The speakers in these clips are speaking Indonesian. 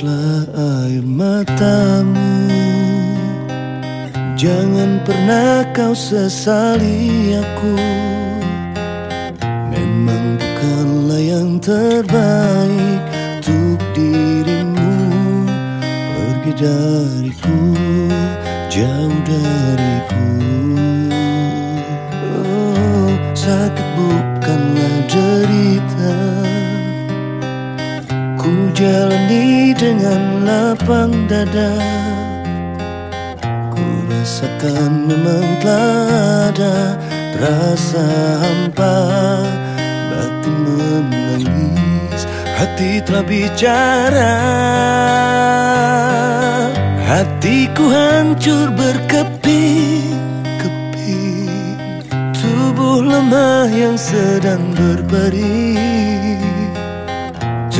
hapuslah air matamu. Jangan pernah kau sesali aku. Memang bukanlah yang terbaik Untuk dirimu. Pergi dariku Jauh dariku. Jalani dengan lapang dada. Rasakan memang telah ada Rasa hampa. Batin menangis Hati telah bicara. Hatiku hancur berkeping-keping. Tubuh lemah yang sedang berbaring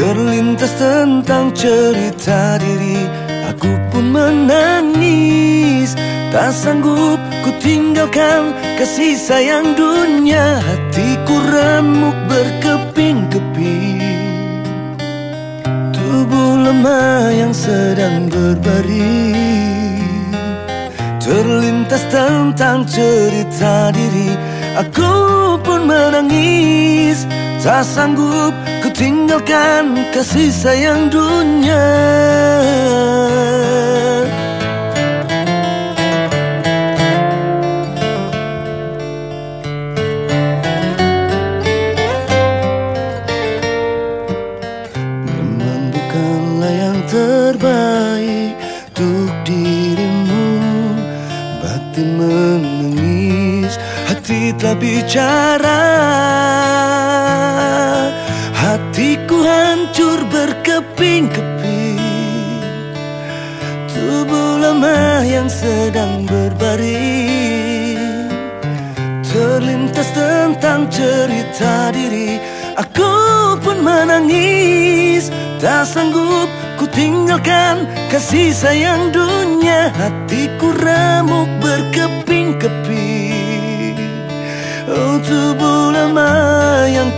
Terlintas tentang cerita diri Aku pun menangis. Tak sanggup ku tinggalkan kasih sayang dunia Hatiku remuk berkeping-keping. Tubuh lemah yang sedang berbaring. Terlintas tentang cerita diri Aku pun menangis Tak sanggup ku tinggalkan kasih sayang dunia. Terbaik untuk dirimu. Batin menangis, hati telah bicara Hatiku hancur berkeping-keping. Tubuh lemah yang sedang berbaring. Terlintas tentang cerita diri. Aku pun menangis. Tak sanggup ku tinggalkan kasih sayang dunia. Hatiku remuk berkeping-keping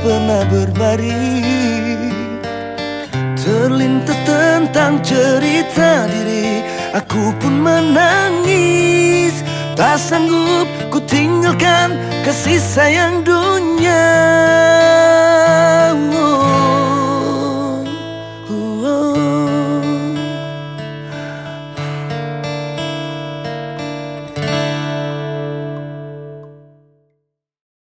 pernah berbaring Terlintas tentang cerita diri Aku pun menangis. Tak sanggup ku tinggalkan kasih sayang dunia